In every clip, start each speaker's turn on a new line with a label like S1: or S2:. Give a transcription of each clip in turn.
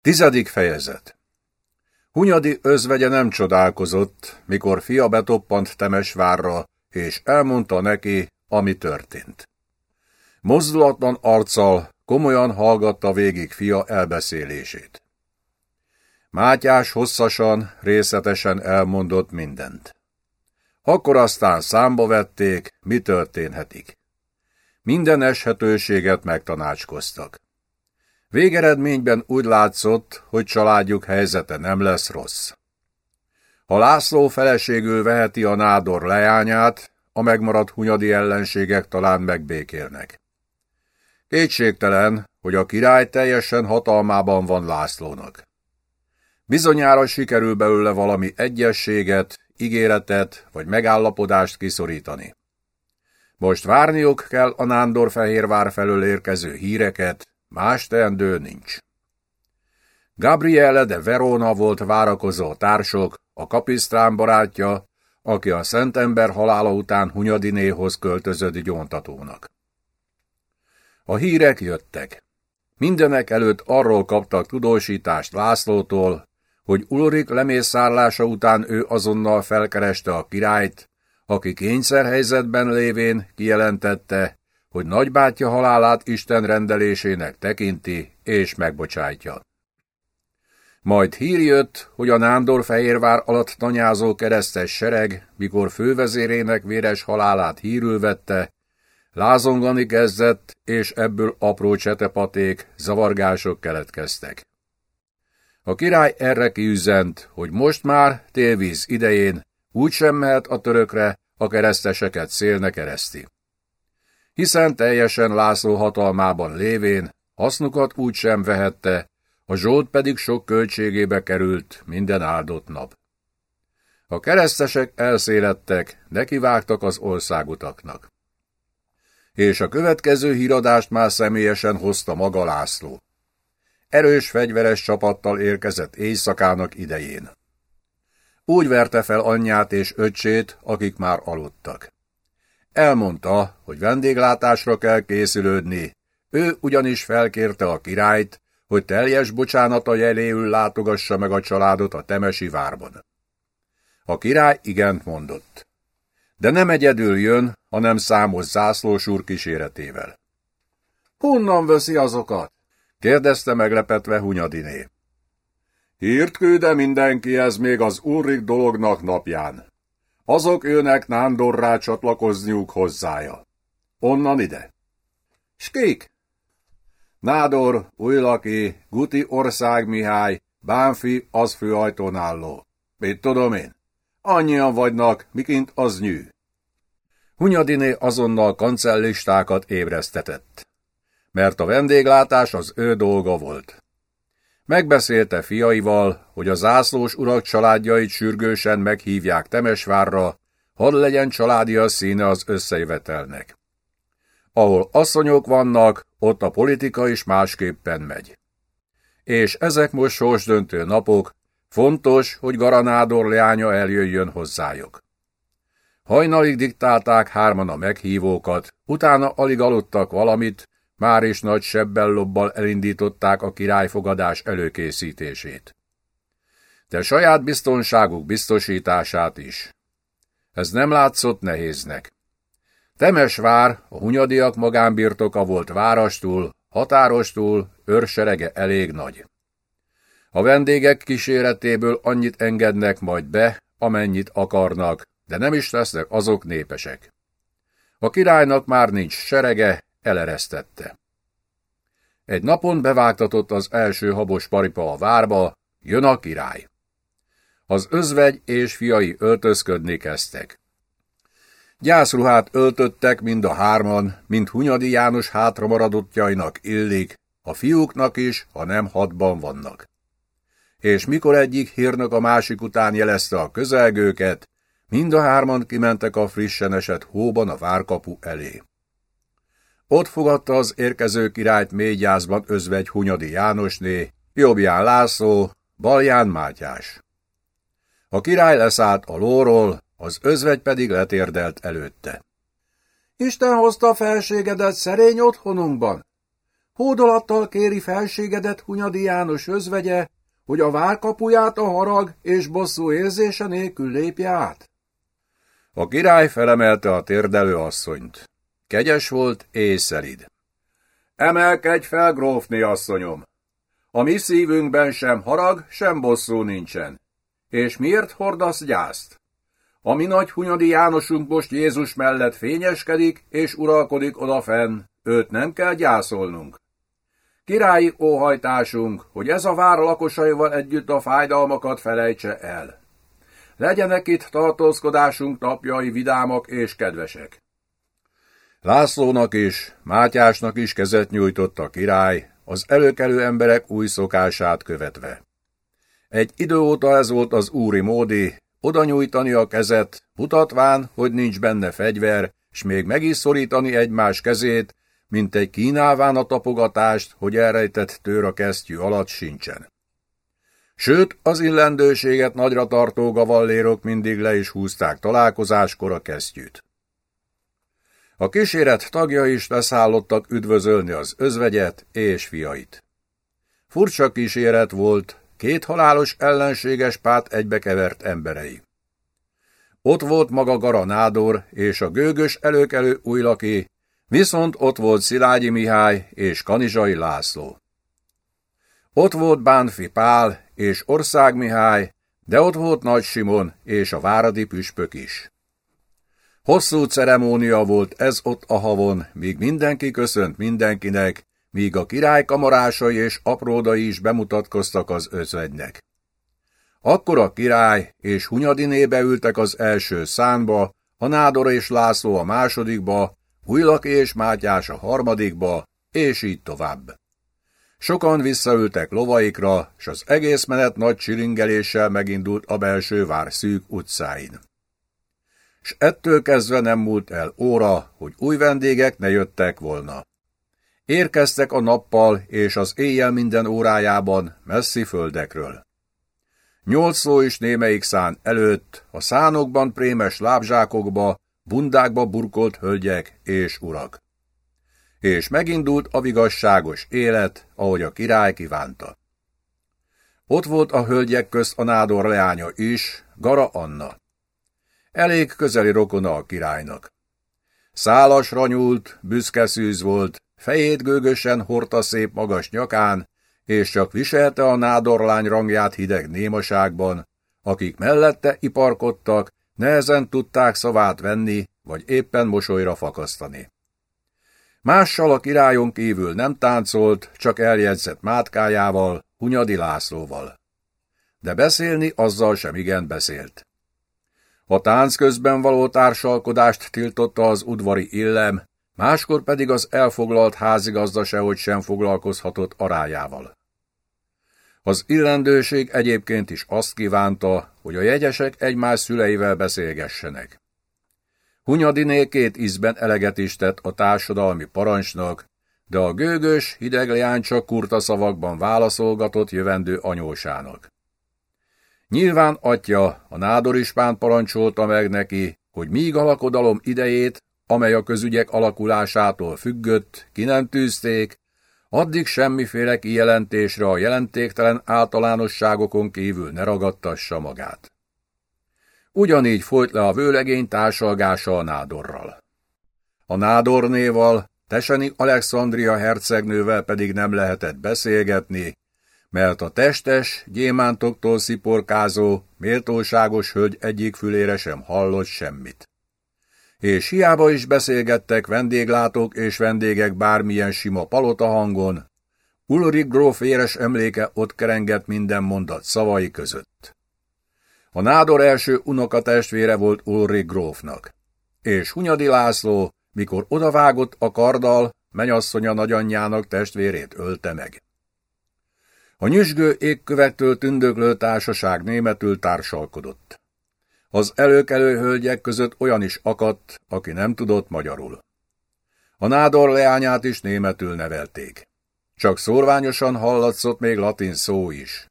S1: Tizedik fejezet Hunyadi özvegye nem csodálkozott, mikor fia betoppant Temesvárra, és elmondta neki, ami történt. Mozdulatlan arccal komolyan hallgatta végig fia elbeszélését. Mátyás hosszasan, részletesen elmondott mindent. Akkor aztán számba vették, mi történhetik. Minden eshetőséget megtanácskoztak. Végeredményben úgy látszott, hogy családjuk helyzete nem lesz rossz. Ha László feleségül veheti a nádor leányát, a megmaradt hunyadi ellenségek talán megbékélnek. Kétségtelen, hogy a király teljesen hatalmában van Lászlónak. Bizonyára sikerül belőle valami egyességet, ígéretet vagy megállapodást kiszorítani. Most várniuk kell a Nándorfehérvár felől érkező híreket, Más teendő nincs. Gabriele de Verona volt várakozó társok, a kapisztrán barátja, aki a szentember halála után Hunyadinéhoz költözött gyóntatónak. A hírek jöttek. Mindenek előtt arról kaptak tudósítást Lászlótól, hogy Ulrik lemészárlása után ő azonnal felkereste a királyt, aki kényszerhelyzetben lévén kijelentette, hogy nagybátyja halálát Isten rendelésének tekinti és megbocsájtja. Majd hír jött, hogy a Nándor-Fehérvár alatt tanyázó keresztes sereg, mikor fővezérének véres halálát hírül vette, lázongani kezdett, és ebből apró csetepaték, zavargások keletkeztek. A király erre kiüzent, hogy most már, télvíz idején, úgysem mehet a törökre, a kereszteseket szélne kereszti hiszen teljesen László hatalmában lévén hasznukat úgy vehette, a zsolt pedig sok költségébe került minden áldott nap. A keresztesek elszélettek, nekivágtak az országutaknak. És a következő híradást már személyesen hozta maga László. Erős fegyveres csapattal érkezett éjszakának idején. Úgy verte fel anyját és öcsét, akik már aludtak. Elmondta, hogy vendéglátásra kell készülődni. Ő ugyanis felkérte a királyt, hogy teljes bocsánata jeléül látogassa meg a családot a Temesi várban. A király igent mondott. De nem egyedül jön, hanem számos zászlós úr kíséretével. Honnan veszi azokat? kérdezte meglepetve Hunyadiné. Hírt külde mindenkihez még az Ulrik dolognak napján. Azok őnek Nándorrá csatlakozniuk hozzája. Onnan ide. Skik? Nádor, Újlaki, Guti Ország Mihály, Bánfi az főajtón álló. Mit tudom én? Annyian vagynak, mikint az nyű. Hunyadiné azonnal kancellistákat ébresztetett. Mert a vendéglátás az ő dolga volt. Megbeszélte fiaival, hogy a zászlós urak családjait sürgősen meghívják Temesvárra, hadd legyen családi a színe az összejövetelnek. Ahol asszonyok vannak, ott a politika is másképpen megy. És ezek most sorsdöntő napok, fontos, hogy Garanádor leánya eljöjjön hozzájuk. Hajnalig diktálták hárman a meghívókat, utána alig aludtak valamit, már is nagy sebbellobbal elindították a királyfogadás előkészítését. De saját biztonságuk biztosítását is. Ez nem látszott nehéznek. Temesvár, a hunyadiak magánbirtoka volt várastól, határostól, őrserege elég nagy. A vendégek kíséretéből annyit engednek majd be, amennyit akarnak, de nem is lesznek azok népesek. A királynak már nincs serege, eleresztette. Egy napon bevágtatott az első habos paripa a várba, jön a király. Az özvegy és fiai öltözködni kezdtek. Gyászruhát öltöttek mind a hárman, mint Hunyadi János hátramaradottjainak illik, a fiúknak is, ha nem hatban vannak. És mikor egyik hírnök a másik után jelezte a közelgőket, mind a hárman kimentek a frissen esett hóban a várkapu elé. Ott fogadta az érkező királyt mély gyászban özvegy Hunyadi Jánosné, jobbján László, balján Mátyás. A király leszállt a lóról, az özvegy pedig letérdelt előtte. Isten hozta felségedet szerény otthonunkban? Hódolattal kéri felségedet Hunyadi János özvegye, hogy a várkapuját a harag és bosszú érzése nélkül lépje át? A király felemelte a térdelő asszonyt. Kegyes volt és. Emelkedj fel, grófni asszonyom! A mi szívünkben sem harag, sem bosszú nincsen. És miért hordasz gyászt? A mi nagy Hunyadi Jánosunk most Jézus mellett fényeskedik és uralkodik odafenn, őt nem kell gyászolnunk. Királyi óhajtásunk, hogy ez a vár lakosaival együtt a fájdalmakat felejtse el. Legyenek itt tartózkodásunk napjai vidámak és kedvesek. Lászlónak is, Mátyásnak is kezet nyújtott a király, az előkelő emberek új szokását követve. Egy idő óta ez volt az úri módi, oda nyújtani a kezet, mutatván, hogy nincs benne fegyver, s még meg is szorítani egymás kezét, mint egy kínálván a tapogatást, hogy elrejtett tőr a kesztyű alatt sincsen. Sőt, az illendőséget nagyra tartó gavallérok mindig le is húzták találkozáskor a kesztyűt. A kíséret tagja is leszállottak üdvözölni az özvegyet és fiait. Furcsa kíséret volt, két halálos ellenséges pát egybekevert emberei. Ott volt maga Gara Nádor és a gőgös előkelő újlaki, viszont ott volt Szilágyi Mihály és Kanizsai László. Ott volt Bánfi Pál és Ország Mihály, de ott volt Nagy Simon és a váradi püspök is. Hosszú ceremónia volt ez ott a havon, míg mindenki köszönt mindenkinek, míg a király kamarásai és apródai is bemutatkoztak az özvegynek. Akkor a király és Hunyadinébe ültek az első szánba, a Nádor és László a másodikba, Hujlak és Mátyás a harmadikba, és így tovább. Sokan visszaültek lovaikra, s az egész menet nagy csilingeléssel megindult a belső vár szűk utcáin s ettől kezdve nem múlt el óra, hogy új vendégek ne jöttek volna. Érkeztek a nappal és az éjjel minden órájában messzi földekről. Nyolc szó is némelyik szán előtt, a szánokban prémes lábzsákokba, bundákba burkolt hölgyek és urak. És megindult a vigasságos élet, ahogy a király kívánta. Ott volt a hölgyek közt a nádor leánya is, Gara Anna elég közeli rokona a királynak. Szálasra nyúlt, büszke szűz volt, fejét gőgösen hordta szép magas nyakán, és csak viselte a nádorlány rangját hideg némaságban, akik mellette iparkodtak, nehezen tudták szavát venni, vagy éppen mosolyra fakasztani. Mással a királyon kívül nem táncolt, csak eljegyzett mátkájával, Hunyadi Lászlóval. De beszélni azzal sem igen beszélt. A tánc közben való társalkodást tiltotta az udvari illem, máskor pedig az elfoglalt házigazda sehogy sem foglalkozhatott arájával. Az illendőség egyébként is azt kívánta, hogy a jegyesek egymás szüleivel beszélgessenek. Hunyadiné két ízben eleget is tett a társadalmi parancsnak, de a gőgös, hideg leány csak kurta szavakban válaszolgatott jövendő anyósának. Nyilván atya, a nádorispán parancsolta meg neki, hogy míg a lakodalom idejét, amely a közügyek alakulásától függött, ki nem tűzték, addig semmiféle kijelentésre a jelentéktelen általánosságokon kívül ne ragadtassa magát. Ugyanígy folyt le a vőlegény társalgása a nádorral. A nádornéval, Teseni Alexandria hercegnővel pedig nem lehetett beszélgetni, mert a testes, gyémántoktól sziporkázó, méltóságos hölgy egyik fülére sem hallott semmit. És hiába is beszélgettek vendéglátók és vendégek bármilyen sima palota hangon, Ulrich gróf véres emléke ott kerengett minden mondat szavai között. A nádor első unokatestvére volt Ulrich grófnak, és Hunyadi László, mikor odavágott a kardal, menyasszonya nagyanyjának testvérét ölte meg. A nyüzsgő égkövektől tündöklő társaság németül társalkodott. Az előkelő hölgyek között olyan is akadt, aki nem tudott magyarul. A nádor leányát is németül nevelték. Csak szórványosan hallatszott még latin szó is.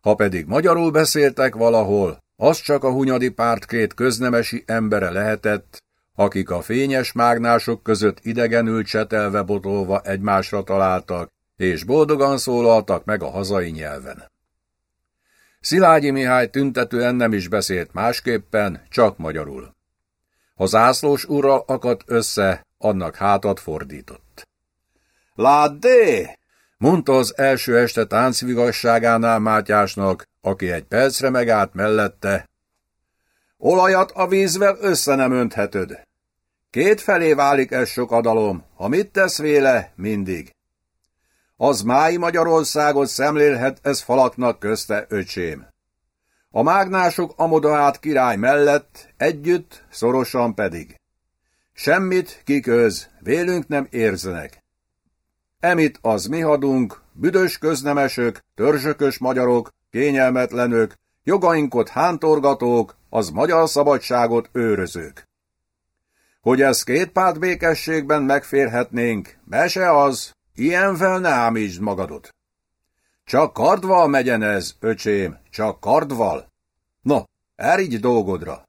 S1: Ha pedig magyarul beszéltek valahol, az csak a hunyadi párt két köznemesi embere lehetett, akik a fényes mágnások között idegenül csetelve botolva egymásra találtak, és boldogan szólaltak meg a hazai nyelven. Szilágyi Mihály tüntetően nem is beszélt másképpen, csak magyarul. Ha zászlós urral akadt össze, annak hátat fordított. Láddé! mondta az első este táncvigasságánál Mátyásnak, aki egy percre megállt mellette. Olajat a vízvel össze nem öntheted. Két felé válik ez sok adalom, ha mit tesz véle, mindig. Az mái Magyarországot szemlélhet ez falaknak közte, öcsém. A mágnások amodaát király mellett, együtt, szorosan pedig. Semmit kiköz, vélünk nem érzenek. Emit az mi hadunk, büdös köznemesök, törzsökös magyarok, kényelmetlenök, jogainkot hántorgatók, az magyar szabadságot őrözők. Hogy ezt két párt békességben megférhetnénk, mese az, ilyenvel ne ámítsd magadot. Csak kardval megyen ez, öcsém, csak kardval. No, erígy dolgodra.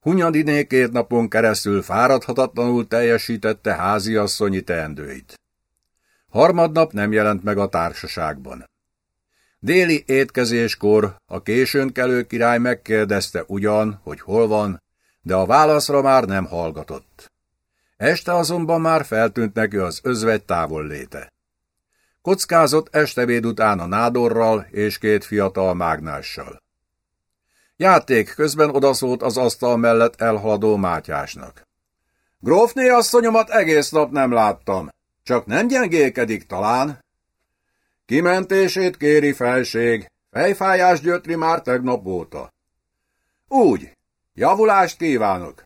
S1: Hunyadiné két napon keresztül fáradhatatlanul teljesítette háziasszonyi teendőit. Harmadnap nem jelent meg a társaságban. Déli étkezéskor a későn kelő király megkérdezte ugyan, hogy hol van, de a válaszra már nem hallgatott. Este azonban már feltűnt neki az özvegy távolléte. Kockázott estebéd után a nádorral és két fiatal mágnással. Játék közben odaszólt az asztal mellett elhaladó Mátyásnak. Grófné asszonyomat egész nap nem láttam. Csak nem gyengélkedik talán? Kimentését kéri felség. Fejfájás gyötri már tegnap óta. Úgy. Javulást kívánok.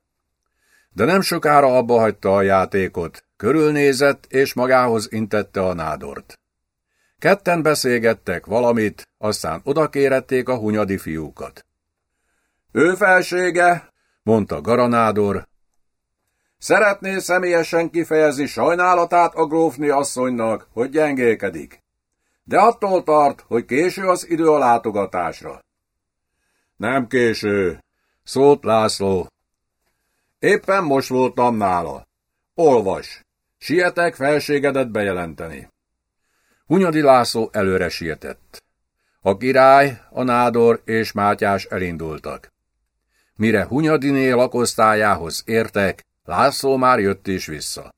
S1: De nem sokára abba hagyta a játékot. Körülnézett, és magához intette a nádort. Ketten beszélgettek valamit, aztán odakérették a hunyadi fiúkat. Ő felsége, mondta Garanádor, szeretné személyesen kifejezni sajnálatát a grófni asszonynak, hogy gyengélkedik. De attól tart, hogy késő az idő a látogatásra. Nem késő, szólt László. Éppen most voltam nála. Olvas, sietek felségedet bejelenteni. Hunyadi László előre sietett. A király, a nádor és Mátyás elindultak. Mire Hunyadiné lakosztályához értek, László már jött is vissza.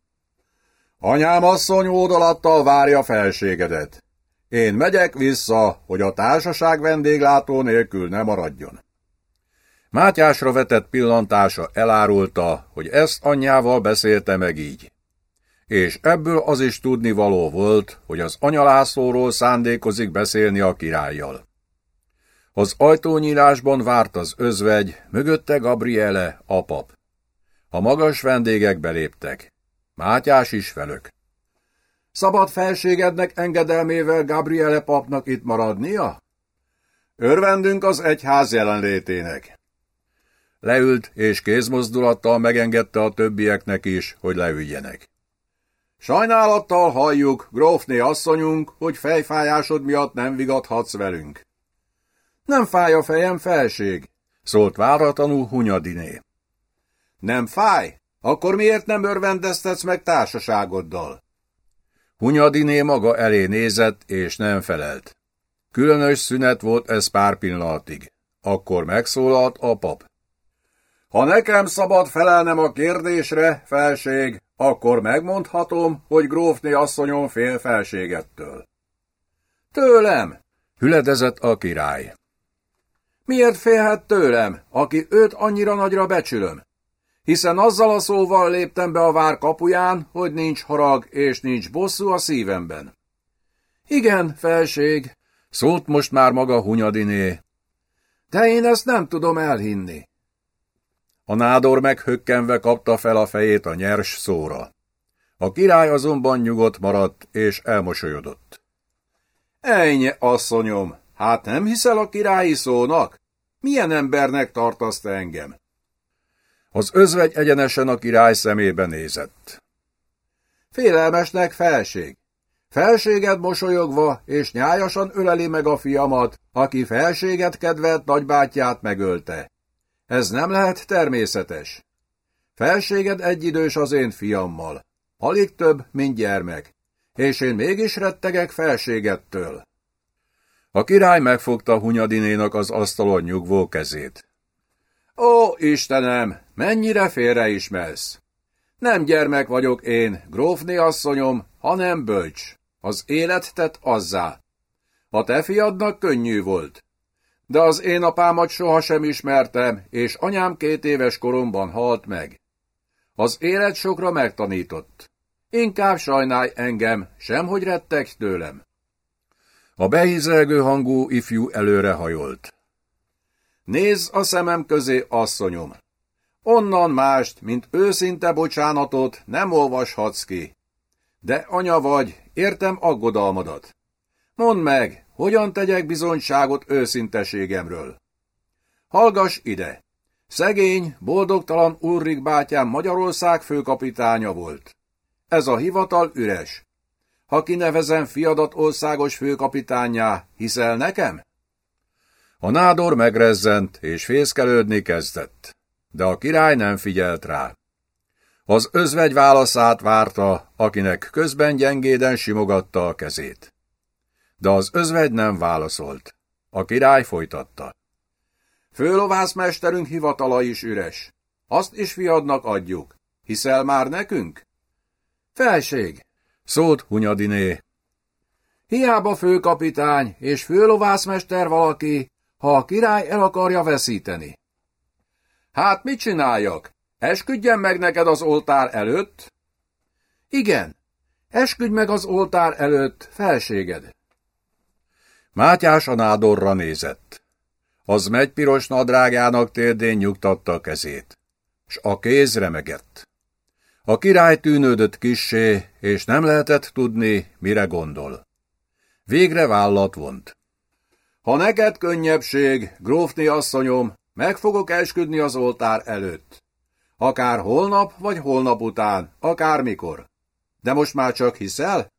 S1: Anyám asszony ódalattal várja felségedet. Én megyek vissza, hogy a társaság vendéglátó nélkül ne maradjon. Mátyásra vetett pillantása elárulta, hogy ezt anyjával beszélte meg így. És ebből az is tudni való volt, hogy az anyalászlóról szándékozik beszélni a királlyal. Az ajtónyílásban várt az özvegy, mögötte Gabriele, a pap. A magas vendégek beléptek. Mátyás is velük. Szabad felségednek engedelmével Gabriele papnak itt maradnia? Örvendünk az egyház jelenlétének. Leült, és kézmozdulattal megengedte a többieknek is, hogy leüljenek. Sajnálattal halljuk, grófné asszonyunk, hogy fejfájásod miatt nem vigadhatsz velünk. Nem fáj a fejem, felség, szólt váratlanul Hunyadiné. Nem fáj? Akkor miért nem örvendeztetsz meg társaságoddal? Hunyadiné maga elé nézett, és nem felelt. Különös szünet volt ez pár pillanatig. Akkor megszólalt a pap. Ha nekem szabad felelnem a kérdésre, felség, akkor megmondhatom, hogy grófné asszonyom fél felségettől. Tőlem, hüledezett a király. Miért félhet tőlem, aki őt annyira nagyra becsülöm? Hiszen azzal a szóval léptem be a vár kapuján, hogy nincs harag és nincs bosszú a szívemben. Igen, felség, szólt most már maga Hunyadiné. De én ezt nem tudom elhinni. A nádor meghökkenve kapta fel a fejét a nyers szóra. A király azonban nyugodt maradt és elmosolyodott. Ennyi, asszonyom, hát nem hiszel a királyi szónak? Milyen embernek tartasz te engem? Az özvegy egyenesen a király szemébe nézett. Félelmesnek felség. Felséged mosolyogva és nyájasan öleli meg a fiamat, aki felséget kedvelt nagybátyját megölte. Ez nem lehet természetes. Felséged egyidős az én fiammal. Alig több, mint gyermek. És én mégis rettegek felségettől. A király megfogta Hunyadinénak az asztalon nyugvó kezét. Ó, Istenem, mennyire félreismersz! Nem gyermek vagyok én, grófné asszonyom, hanem bölcs. Az élet tett azzá. A te fiadnak könnyű volt. De az én apámat sohasem ismertem, és anyám két éves koromban halt meg. Az élet sokra megtanított. Inkább sajnálj engem, semhogy rettegsz tőlem. A behizelgő hangú ifjú előre hajolt. Nézz a szemem közé, asszonyom! Onnan mást, mint őszinte bocsánatot nem olvashatsz ki. De anya vagy, értem aggodalmadat. Mondd meg, hogyan tegyek bizonyságot őszinteségemről. Hallgass ide! Szegény, boldogtalan Ulrik bátyám Magyarország főkapitánya volt. Ez a hivatal üres. Ha kinevezem fiadat országos főkapitányá, hiszel nekem? A nádor megrezzent, és fészkelődni kezdett. De a király nem figyelt rá. Az özvegy válaszát várta, akinek közben gyengéden simogatta a kezét. De az özvegy nem válaszolt. A király folytatta. Főlovászmesterünk hivatala is üres. Azt is fiadnak adjuk. Hiszel már nekünk? Felség, szólt Hunyadiné. Hiába főkapitány és főlovászmester valaki, ha a király el akarja veszíteni. Hát mit csináljak? Esküdjen meg neked az oltár előtt? Igen, esküdj meg az oltár előtt, felséged. Mátyás a nádorra nézett. Az megypiros nadrágának térdén nyugtatta a kezét, s a kéz remegett. A király tűnődött kissé, és nem lehetett tudni, mire gondol. Végre vállat vont. Ha neked könnyebbség, grófni asszonyom, meg fogok esküdni az oltár előtt. Akár holnap, vagy holnap után, akár mikor. De most már csak hiszel?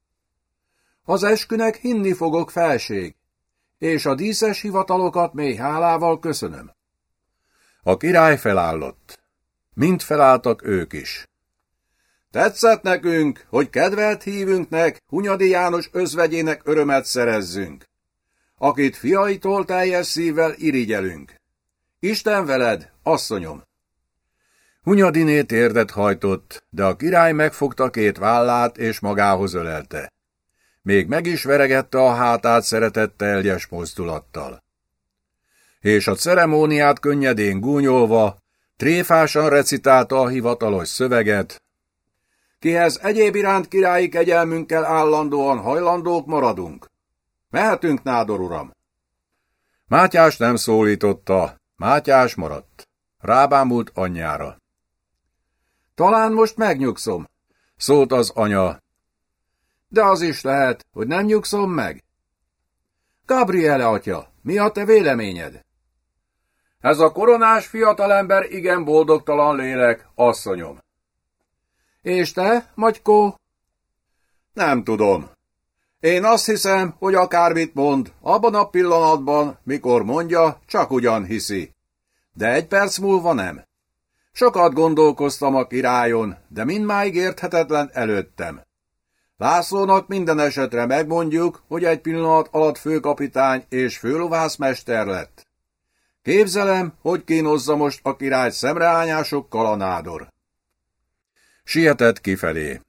S1: Az eskünek hinni fogok felség, és a díszes hivatalokat mély hálával köszönöm. A király felállott. Mind felálltak ők is. Tetszett nekünk, hogy kedvelt hívünknek, Hunyadi János özvegyének örömet szerezzünk, akit fiaitól teljes szívvel irigyelünk. Isten veled, asszonyom! Hunyadiné térdet hajtott, de a király megfogta két vállát és magához ölelte. Még meg is veregette a hátát szeretetteljes mozdulattal. És a ceremóniát könnyedén gúnyolva, tréfásan recitálta a hivatalos szöveget, kihez egyéb iránt királyi kegyelmünkkel állandóan hajlandók maradunk. Mehetünk, nádor uram! Mátyás nem szólította, Mátyás maradt. Rábámult anyjára. Talán most megnyugszom, szólt az anya. De az is lehet, hogy nem nyugszom meg. Gabriele atya, mi a te véleményed? Ez a koronás fiatalember igen boldogtalan lélek, asszonyom. És te, Magykó? Nem tudom. Én azt hiszem, hogy akármit mond, abban a pillanatban, mikor mondja, csak ugyan hiszi. De egy perc múlva nem. Sokat gondolkoztam a királyon, de mindmáig érthetetlen előttem. Lászlónak minden esetre megmondjuk, hogy egy pillanat alatt főkapitány és főlovászmester lett. Képzelem, hogy kínozza most a király szemreányásokkal a nádor. Sietett kifelé,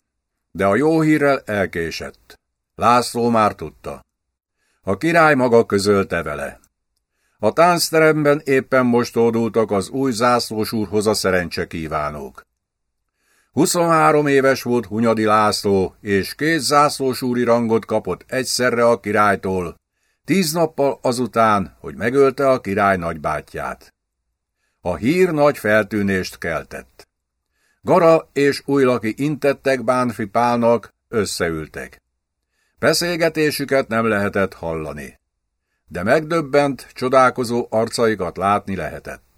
S1: de a jó hírrel elkésett. László már tudta. A király maga közölte vele. A táncteremben éppen most oldultak az új zászlós úrhoz a szerencse kívánók. 23 éves volt Hunyadi László, és két zászlós úri rangot kapott egyszerre a királytól, tíz nappal azután, hogy megölte a király nagybátyját. A hír nagy feltűnést keltett. Gara és Újlaki intettek Bánfi Pálnak, összeültek. Beszélgetésüket nem lehetett hallani, de megdöbbent, csodálkozó arcaikat látni lehetett.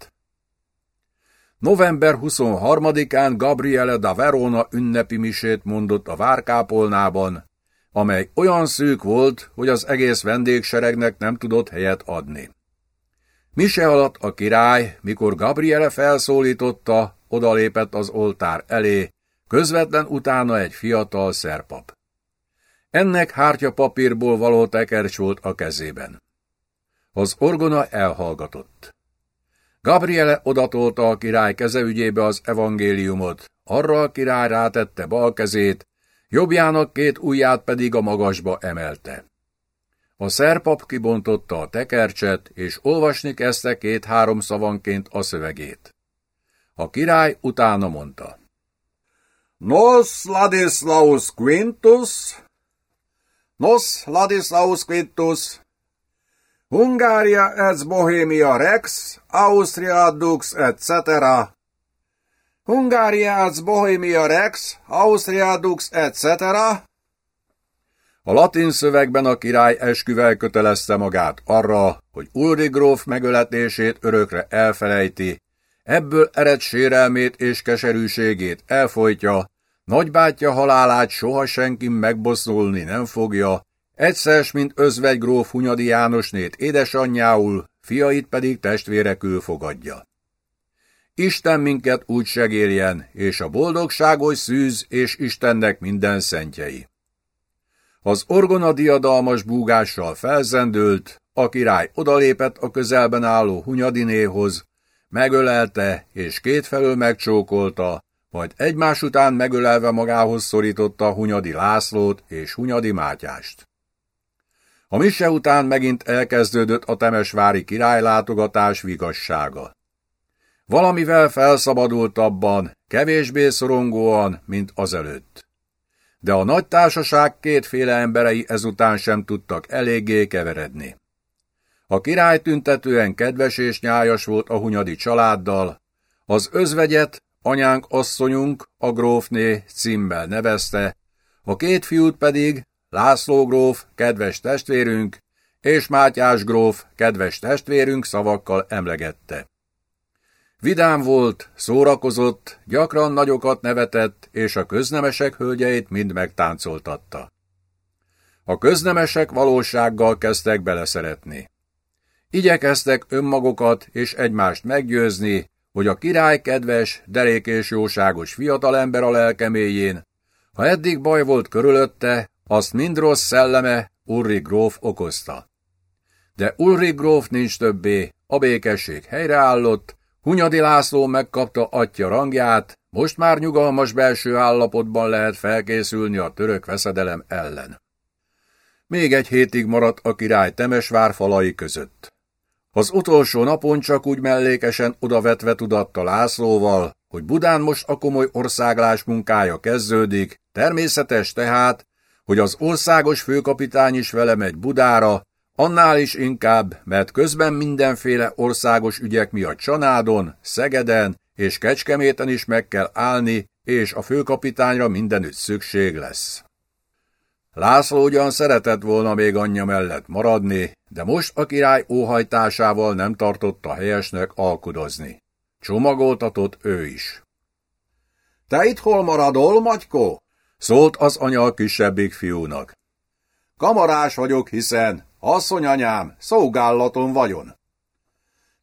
S1: November 23-án Gabriele da Verona ünnepi misét mondott a várkápolnában, amely olyan szűk volt, hogy az egész vendégseregnek nem tudott helyet adni. Mise alatt a király, mikor Gabriele felszólította, odalépett az oltár elé, közvetlen utána egy fiatal szerpap. Ennek hártya papírból való tekercs volt a kezében. Az orgona elhallgatott. Gabriele odatolta a király kezeügyébe az evangéliumot, arra a király rátette bal kezét, jobbjának két ujját pedig a magasba emelte. A szerpap kibontotta a tekercset, és olvasni kezdte két-három szavanként a szövegét. A király utána mondta.
S2: Nos Ladislaus Quintus, Nos Ladislaus Quintus, Hungaria et Bohemia Rex, Austria Dux etc. Hungaria et Bohemia Rex, Austria Dux etc.
S1: A latin szövegben a király esküvel kötelezte magát arra, hogy Ulri gróf megöletését örökre elfelejti, ebből ered sérelmét és keserűségét elfolytja, nagybátyja halálát soha senki megbosszulni nem fogja, egyszer, mint özvegy gróf Hunyadi Jánosnét édesanyjául, fiait pedig testvérekül fogadja. Isten minket úgy segéljen, és a boldogságos szűz és Istennek minden szentjei. Az orgona diadalmas búgással felzendült, a király odalépett a közelben álló Hunyadinéhoz, megölelte és kétfelől megcsókolta, majd egymás után megölelve magához szorította Hunyadi Lászlót és Hunyadi Mátyást. A mise után megint elkezdődött a temesvári királylátogatás vigassága. Valamivel felszabadultabban, kevésbé szorongóan, mint azelőtt. De a nagy társaság kétféle emberei ezután sem tudtak eléggé keveredni. A király tüntetően kedves és nyájas volt a hunyadi családdal, az özvegyet anyánk asszonyunk, a grófné címmel nevezte, a két fiút pedig László gróf, kedves testvérünk, és Mátyás gróf, kedves testvérünk szavakkal emlegette. Vidám volt, szórakozott, gyakran nagyokat nevetett, és a köznemesek hölgyeit mind megtáncoltatta. A köznemesek valósággal kezdtek beleszeretni. Igyekeztek önmagukat és egymást meggyőzni, hogy a király kedves, derék és jóságos fiatalember a lelkeméjén, ha eddig baj volt körülötte, azt mind rossz szelleme Ulrich gróf okozta. De Ulrich gróf nincs többé, a békesség helyreállott, Hunyadi László megkapta atya rangját, most már nyugalmas belső állapotban lehet felkészülni a török veszedelem ellen. Még egy hétig maradt a király Temesvár falai között. Az utolsó napon csak úgy mellékesen odavetve tudatta Lászlóval, hogy Budán most a komoly országlás munkája kezdődik, természetes tehát, hogy az országos főkapitány is vele megy Budára, annál is inkább, mert közben mindenféle országos ügyek miatt Csanádon, Szegeden és Kecskeméten is meg kell állni, és a főkapitányra mindenütt szükség lesz. László ugyan szeretett volna még anyja mellett maradni, de most a király óhajtásával nem tartotta helyesnek alkudozni. Csomagoltatott ő is.
S2: – Te itt hol maradol, Magyko?
S1: Szólt az anya a kisebbik fiúnak.
S2: Kamarás vagyok, hiszen, asszonyanyám, szolgálaton vagyon.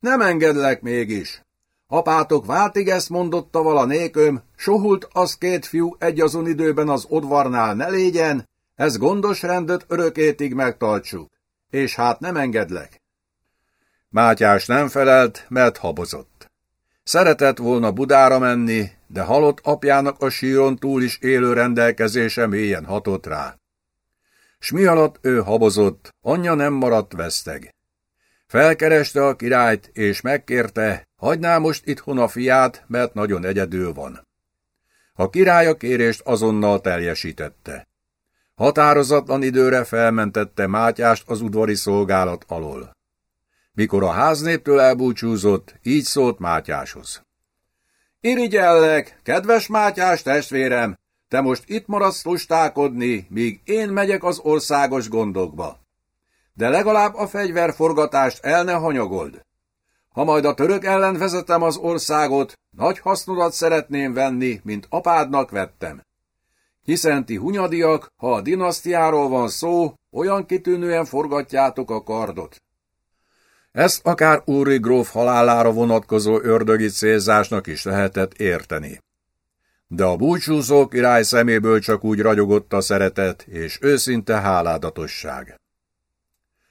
S2: Nem engedlek mégis. Apátok váltig ezt mondotta vala néköm, sohult az két fiú egy azon időben az odvarnál ne légyen, ez gondos rendet örökétig megtartsuk, és hát nem engedlek.
S1: Mátyás nem felelt, mert habozott. Szeretett volna Budára menni, de halott apjának a síron túl is élő rendelkezése mélyen hatott rá. S mi alatt ő habozott, anyja nem maradt veszteg. Felkereste a királyt, és megkérte, hagyná most itthon a fiát, mert nagyon egyedül van. A király a kérést azonnal teljesítette. Határozatlan időre felmentette Mátyást az udvari szolgálat alól. Mikor a háznéptől elbúcsúzott, így szólt Mátyáshoz.
S2: Irigyellek, kedves Mátyás testvérem, te most itt maradsz lustálkodni, míg én megyek az országos gondokba. De legalább a fegyverforgatást el ne hanyagold. Ha majd a török ellen vezetem az országot, nagy hasznodat szeretném venni, mint apádnak vettem. Hiszen ti hunyadiak, ha a dinasztiáról van szó, olyan kitűnően forgatjátok a kardot.
S1: Ezt akár Úri gróf halálára vonatkozó ördögi célzásnak is lehetett érteni. De a búcsúzó király szeméből csak úgy ragyogott a szeretet és őszinte háládatosság.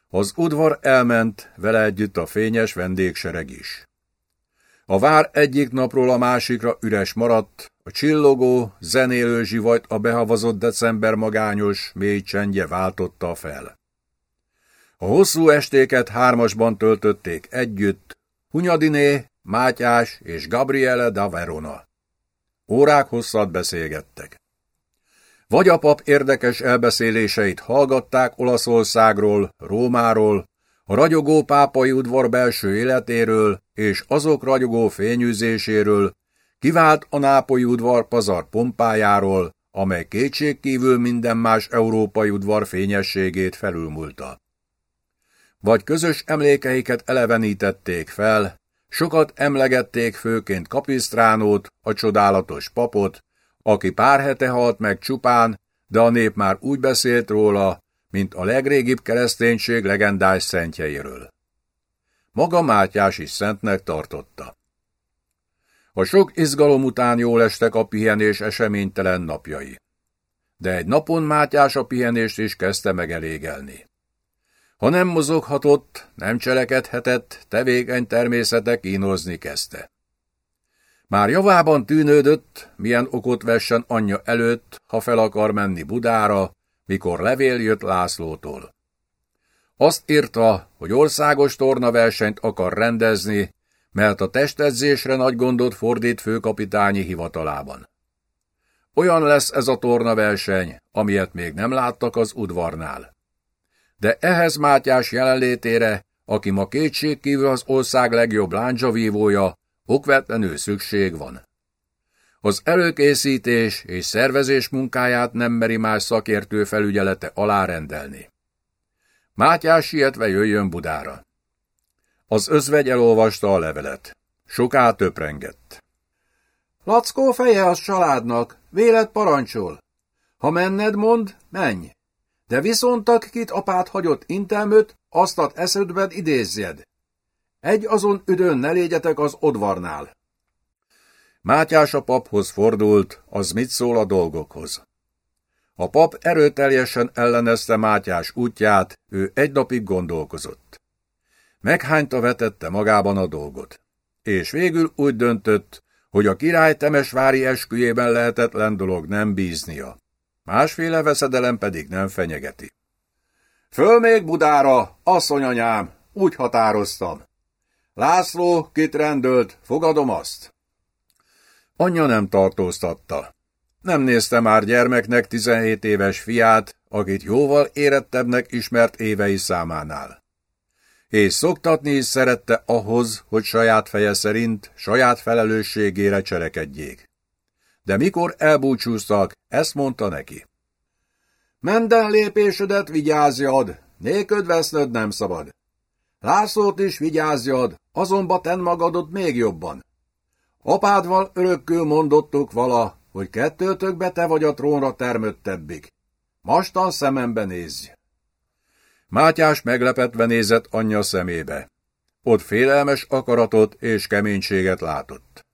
S1: Az udvar elment, vele együtt a fényes vendégsereg is. A vár egyik napról a másikra üres maradt, a csillogó, zenélő zsivajt a behavazott december magányos, mély csendje váltotta fel. A hosszú estéket hármasban töltötték együtt, Hunyadiné, Mátyás és Gabriele da Verona. Órák hosszat beszélgettek. Vagy a pap érdekes elbeszéléseit hallgatták Olaszországról, Rómáról, a ragyogó pápai udvar belső életéről és azok ragyogó fényűzéséről, kivált a nápolyi udvar pazar pompájáról, amely kétségkívül minden más európai udvar fényességét felülmúlta. Vagy közös emlékeiket elevenítették fel, sokat emlegették főként Kapisztránót, a csodálatos papot, aki pár hete halt meg csupán, de a nép már úgy beszélt róla, mint a legrégibb kereszténység legendás szentjeiről. Maga Mátyás is szentnek tartotta. A sok izgalom után jól estek a pihenés eseménytelen napjai. De egy napon Mátyás a pihenést is kezdte megelégelni. Ha nem mozoghatott, nem cselekedhetett, tevékeny természete kínozni kezdte. Már javában tűnődött, milyen okot vessen anyja előtt, ha fel akar menni Budára, mikor levél jött Lászlótól. Azt írta, hogy országos tornaversenyt akar rendezni, mert a testedzésre nagy gondot fordít főkapitányi hivatalában. Olyan lesz ez a tornaverseny, amilyet még nem láttak az udvarnál. De ehhez Mátyás jelenlétére, aki ma kétségkívül az ország legjobb láncsavívója, okvetlenül szükség van. Az előkészítés és szervezés munkáját nem meri más szakértő felügyelete alárendelni. Mátyás sietve jöjjön Budára. Az özvegy elolvasta a levelet. Soká töprengett.
S2: Lackó feje az családnak, vélet parancsol. Ha menned, mond, menj. De viszont akit apát hagyott intelmöt, aztat eszedben idézzed. Egy azon üdön ne légyetek az odvarnál.
S1: Mátyás a paphoz fordult, az mit szól a dolgokhoz. A pap erőteljesen ellenezte Mátyás útját, ő egy napig gondolkozott. Meghányta vetette magában a dolgot. És végül úgy döntött, hogy a király temesvári esküjében lehetetlen dolog nem bíznia. Másféle veszedelem pedig nem fenyegeti.
S2: Föl még Budára, asszonyanyám, úgy határoztam. László kit rendölt, fogadom azt.
S1: Anyja nem tartóztatta. Nem nézte már gyermeknek 17 éves fiát, akit jóval érettebbnek ismert évei számánál. És szoktatni is szerette ahhoz, hogy saját feje szerint, saját felelősségére cselekedjék. De mikor elbúcsúztak, ezt mondta neki.
S2: Minden lépésödet vigyázjad, néköd vesznöd nem szabad. Lászlót is vigyázjad, azonban ten magadot még jobban. Apádval örökkül mondottuk vala, hogy kettőtökbe te vagy a trónra termöttebbik. Mastan szemembe nézj.
S1: Mátyás meglepetve nézett anyja szemébe. Ott félelmes akaratot és keménységet látott.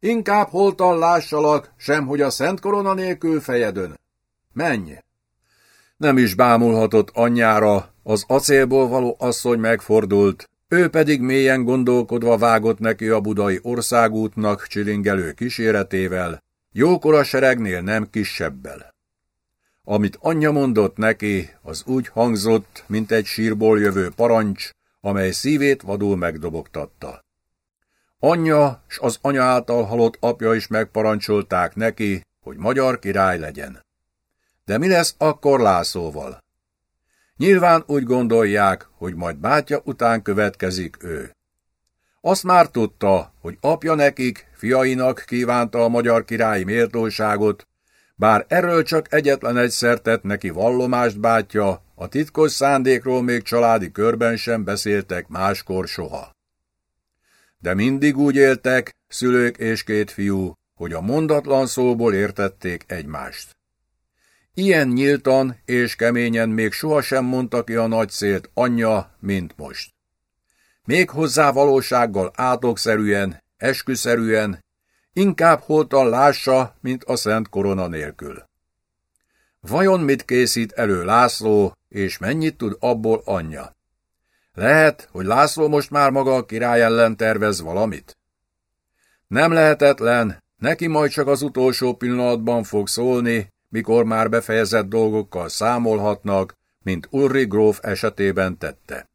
S2: Inkább holtan lássalak, sem hogy a szent korona nélkül fejedön. Menj!
S1: Nem is bámulhatott anyjára, az acélból való asszony megfordult, ő pedig mélyen gondolkodva vágott neki a budai országútnak csilingelő kíséretével, jókora seregnél nem kisebbel. Amit anyja mondott neki, az úgy hangzott, mint egy sírból jövő parancs, amely szívét vadul megdobogtatta. Anyja s az anya által halott apja is megparancsolták neki, hogy magyar király legyen. De mi lesz akkor Lászóval? Nyilván úgy gondolják, hogy majd bátya után következik ő. Azt már tudta, hogy apja nekik, fiainak kívánta a magyar királyi méltóságot, bár erről csak egyetlen egyszer tett neki vallomást bátya, a titkos szándékról még családi körben sem beszéltek máskor soha. De mindig úgy éltek, szülők és két fiú, hogy a mondatlan szóból értették egymást. Ilyen nyíltan és keményen még sohasem mondta ki a nagy szélt anyja, mint most. még hozzá valósággal átokszerűen, esküszerűen, inkább holtan lássa, mint a szent korona nélkül. Vajon mit készít elő László, és mennyit tud abból anyja? Lehet, hogy László most már maga a király ellen tervez valamit? Nem lehetetlen, neki majd csak az utolsó pillanatban fog szólni, mikor már befejezett dolgokkal számolhatnak, mint Ulri gróf esetében tette.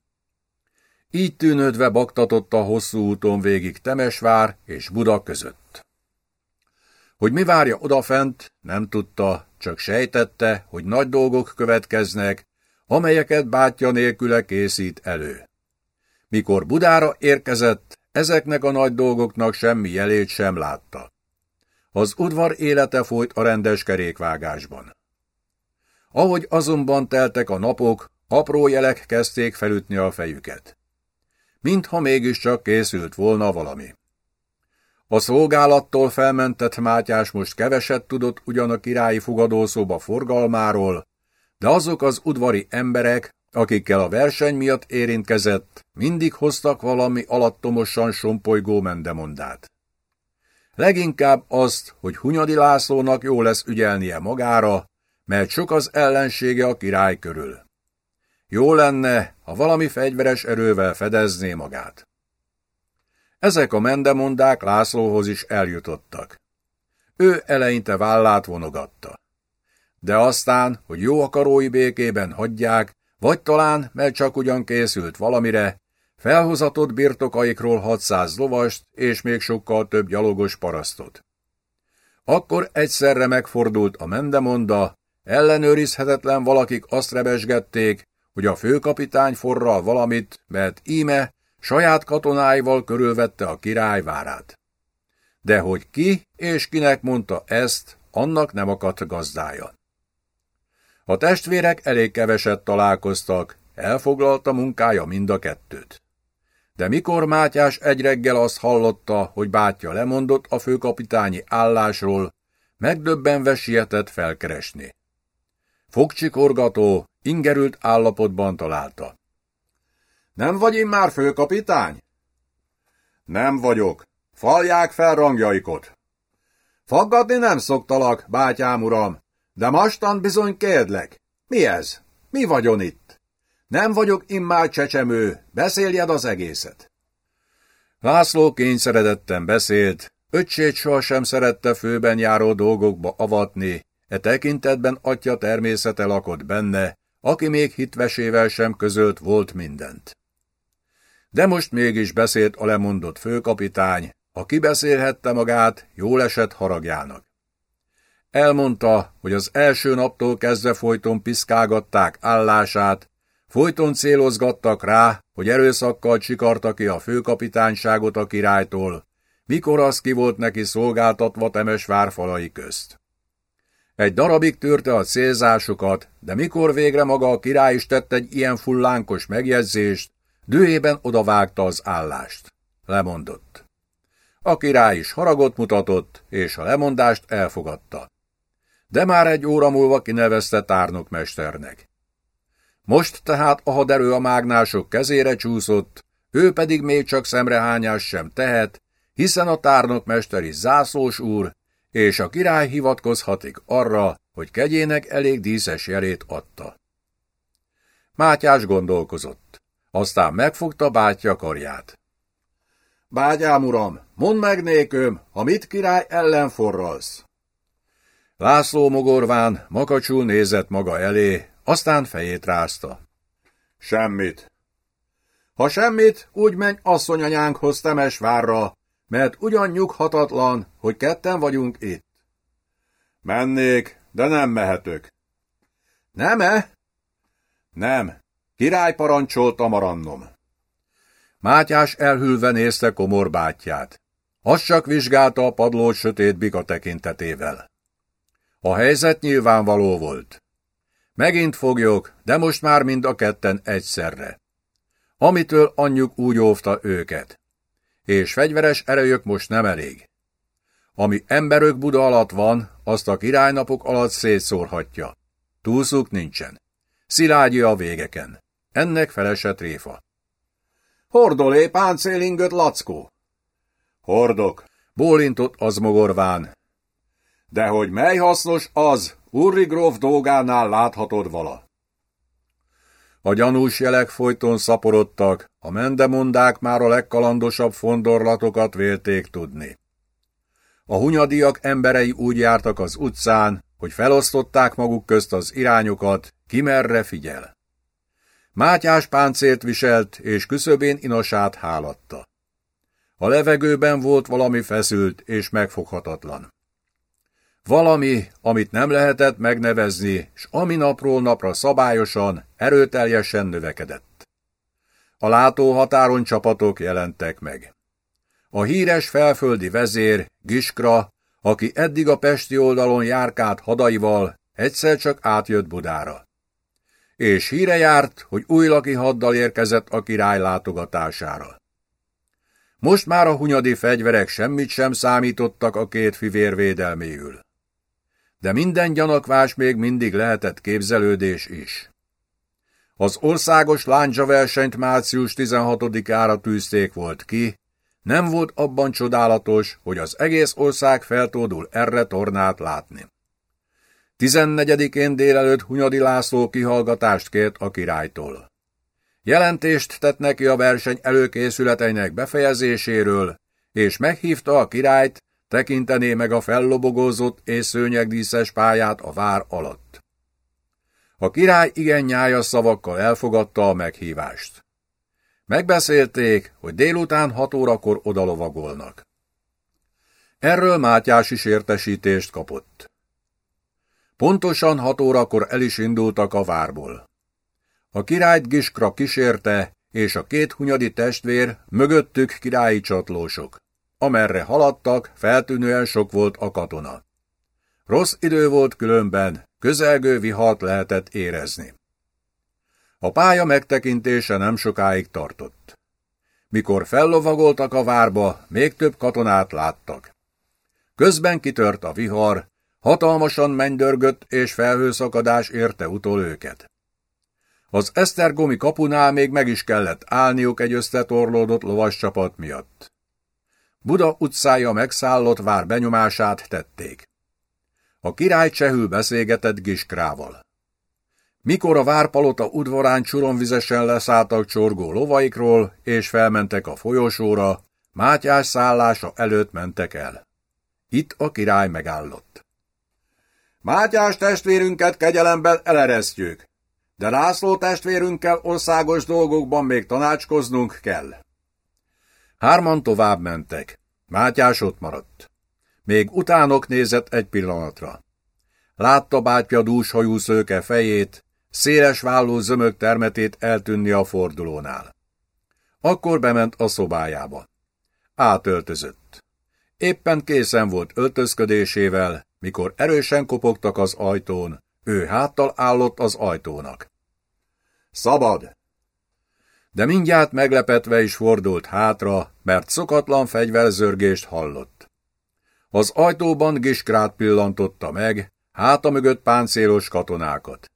S1: Így tűnődve baktatott a hosszú úton végig Temesvár és Buda között. Hogy mi várja odafent, nem tudta, csak sejtette, hogy nagy dolgok következnek, amelyeket bátyja nélküle készít elő. Mikor Budára érkezett, ezeknek a nagy dolgoknak semmi jelét sem látta. Az udvar élete folyt a rendes kerékvágásban. Ahogy azonban teltek a napok, apró jelek kezdték felütni a fejüket. Mintha mégiscsak készült volna valami. A szolgálattól felmentett Mátyás most keveset tudott ugyan a királyi fogadószoba forgalmáról, de azok az udvari emberek, akikkel a verseny miatt érintkezett, mindig hoztak valami alattomosan sompolygó mendemondát. Leginkább azt, hogy Hunyadi Lászlónak jó lesz ügyelnie magára, mert sok az ellensége a király körül. Jó lenne, ha valami fegyveres erővel fedezné magát. Ezek a mendemondák Lászlóhoz is eljutottak. Ő eleinte vállát vonogatta. De aztán, hogy jó akarói békében hagyják, vagy talán, mert csak ugyan készült valamire, felhozatott birtokaikról 600 lovast és még sokkal több gyalogos parasztot. Akkor egyszerre megfordult a mendemonda, ellenőrizhetetlen valakik azt rebesgették, hogy a főkapitány forral valamit, mert íme saját katonáival körülvette a királyvárát. De hogy ki és kinek mondta ezt, annak nem akadt gazdája. A testvérek elég keveset találkoztak, elfoglalta munkája mind a kettőt. De mikor Mátyás egy reggel azt hallotta, hogy bátyja lemondott a főkapitányi állásról, megdöbbenve sietett felkeresni. Fogcsikorgató, ingerült állapotban találta.
S2: Nem vagy én már főkapitány? Nem vagyok. Falják fel rangjaikot. Faggatni nem szoktalak, bátyám uram, de mastan bizony kérdlek. Mi ez? Mi vagyon itt? Nem vagyok immár csecsemő, beszéljed az egészet.
S1: László kényszeredetten beszélt, öcsét sohasem szerette főben járó dolgokba avatni, e tekintetben atya természete lakott benne, aki még hitvesével sem közölt volt mindent. De most mégis beszélt a lemondott főkapitány, ha kibeszélhette magát, jól esett haragjának. Elmondta, hogy az első naptól kezdve folyton piszkálgatták állását, folyton célozgattak rá, hogy erőszakkal csikarta ki a főkapitányságot a királytól, mikor az ki volt neki szolgáltatva Temes várfalai közt. Egy darabig tűrte a célzásokat, de mikor végre maga a király is tett egy ilyen fullánkos megjegyzést, dőében odavágta az állást. Lemondott. A király is haragot mutatott, és a lemondást elfogadta. De már egy óra múlva kinevezte tárnokmesternek. Most tehát a haderő a mágnások kezére csúszott, ő pedig még csak szemrehányás sem tehet, hiszen a tárnokmester is zászlós úr, és a király hivatkozhatik arra, hogy kegyének elég díszes jelét adta. Mátyás gondolkozott, aztán megfogta bátyja karját.
S2: Bágyám uram, mondd meg néköm, ha mit király ellen forralsz.
S1: László mogorván makacsul nézett maga elé, aztán fejét rázta.
S2: Semmit. Ha semmit, úgy menj asszonyanyánkhoz Temesvárra, mert ugyan nyughatatlan, hogy ketten vagyunk itt. Mennék, de nem mehetök. Nem-e? Nem. Király parancsolta marannom.
S1: Mátyás elhülve nézte komor bátyját. Az csak vizsgálta a padlót sötét bika tekintetével. A helyzet nyilvánvaló volt. Megint fogjuk, de most már mind a ketten egyszerre. Amitől anyjuk úgy óvta őket és fegyveres erejük most nem elég. Ami emberök Buda alatt van, azt a királynapok alatt szétszórhatja. Túlszuk nincsen. Szilágyi a végeken. Ennek felesett réfa.
S2: Hordolé páncélingöt, Lackó?
S1: Hordok, bólintott az mogorván.
S2: De hogy mely hasznos az, Urri gróf dolgánál láthatod vala.
S1: A gyanús jelek folyton szaporodtak, a mendemondák már a legkalandosabb fondorlatokat vélték tudni. A hunyadiak emberei úgy jártak az utcán, hogy felosztották maguk közt az irányokat, ki merre figyel. Mátyás páncélt viselt, és küszöbén inosát hálatta. A levegőben volt valami feszült és megfoghatatlan. Valami, amit nem lehetett megnevezni, és ami napról napra szabályosan, erőteljesen növekedett. A látóhatáron csapatok jelentek meg. A híres felföldi vezér, Giskra, aki eddig a pesti oldalon járkált hadaival, egyszer csak átjött Budára. És híre járt, hogy új laki haddal érkezett a király látogatására. Most már a hunyadi fegyverek semmit sem számítottak a két fivér védelméül de minden gyanakvás még mindig lehetett képzelődés is. Az országos versenyt március 16-ára tűzték volt ki, nem volt abban csodálatos, hogy az egész ország feltódul erre tornát látni. 14-én délelőtt Hunyadi László kihallgatást kért a királytól. Jelentést tett neki a verseny előkészületeinek befejezéséről, és meghívta a királyt, tekintené meg a fellobogózott és szőnyegdíszes pályát a vár alatt. A király igen nyájas szavakkal elfogadta a meghívást. Megbeszélték, hogy délután hat órakor odalovagolnak. Erről Mátyás is értesítést kapott. Pontosan hat órakor el is indultak a várból. A királyt Giskra kísérte, és a két hunyadi testvér mögöttük királyi csatlósok. Amerre haladtak, feltűnően sok volt a katona. Rossz idő volt különben, közelgő vihart lehetett érezni. A pálya megtekintése nem sokáig tartott. Mikor fellovagoltak a várba, még több katonát láttak. Közben kitört a vihar, hatalmasan mennydörgött és felhőszakadás érte utol őket. Az Esztergomi kapunál még meg is kellett állniuk egy összetorlódott lovas csapat miatt. Buda utcája megszállott vár benyomását tették. A király csehül beszélgetett Giskrával. Mikor a várpalota udvarán csuromvizesen leszálltak csorgó lovaikról, és felmentek a folyosóra, Mátyás szállása előtt mentek el. Itt a király megállott.
S2: Mátyás testvérünket kegyelemben eleresztjük, de László testvérünkkel országos dolgokban még tanácskoznunk kell.
S1: Hárman tovább mentek. Mátyás ott maradt. Még utánok nézett egy pillanatra. Látta bátyja dúshajú szőke fejét, széles válló zömök termetét eltűnni a fordulónál. Akkor bement a szobájába. Átöltözött. Éppen készen volt öltözködésével, mikor erősen kopogtak az ajtón, ő háttal állott az ajtónak. Szabad! De mindjárt meglepetve is fordult hátra, mert szokatlan fegyverzörgést hallott. Az ajtóban Giskrát pillantotta meg, háta mögött páncélos katonákat.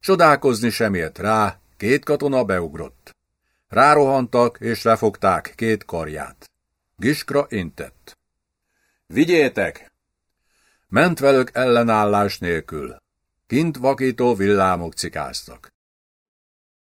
S1: Csodálkozni sem ért rá, két katona beugrott. Rárohantak és lefogták két karját. Giskra intett. Vigyétek! Ment velük ellenállás nélkül. Kint vakító villámok cikáztak.